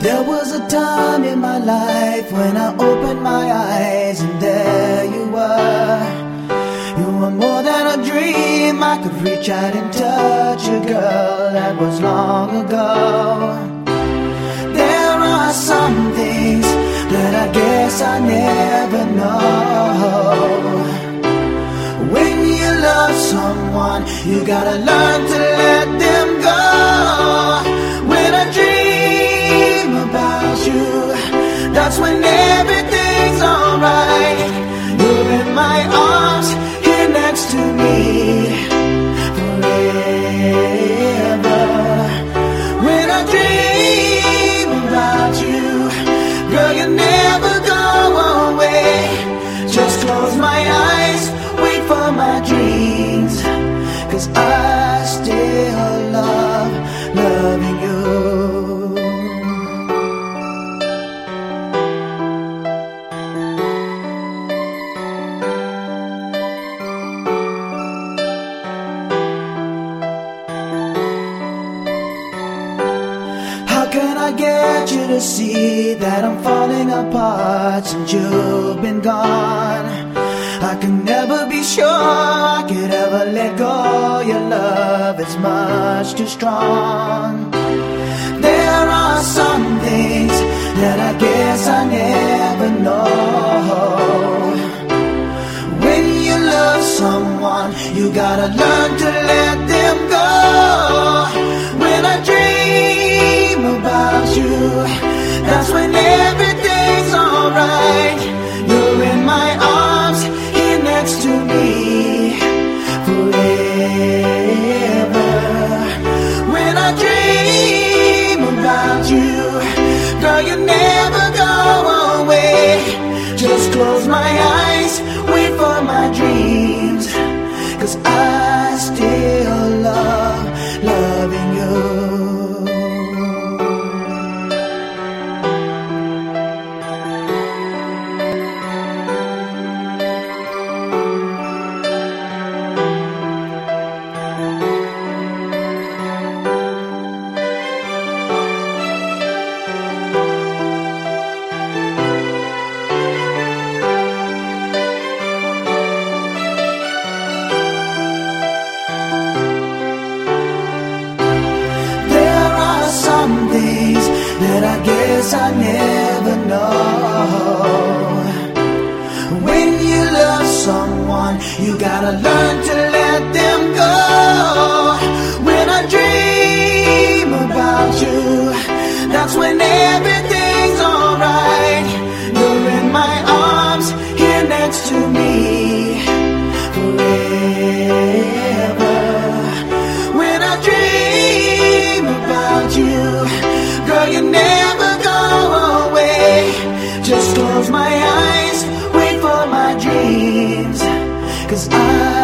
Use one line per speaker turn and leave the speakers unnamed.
There was a time in my life when I opened my eyes and there you were. You were more than a dream. I could reach out and touch a girl that was long ago. There are some things that I guess I never know. When you love someone, you gotta learn to when everything's alright. You're in my arms, can I get you to see that I'm falling apart since you've been gone? I can never be sure I could ever let go. Your love is much too strong. There are some things that I guess I never know. When you love someone, you gotta learn to let them that's when everything's alright. You're in my arms, here next to me forever. When I dream about you, girl, you never go away. Just close my eyes, wait for my dreams. Cause I guess I never know. When you love someone, you gotta learn to let Cause I